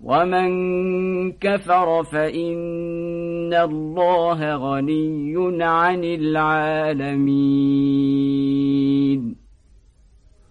ومن كفر فإن الله غني عن العالمين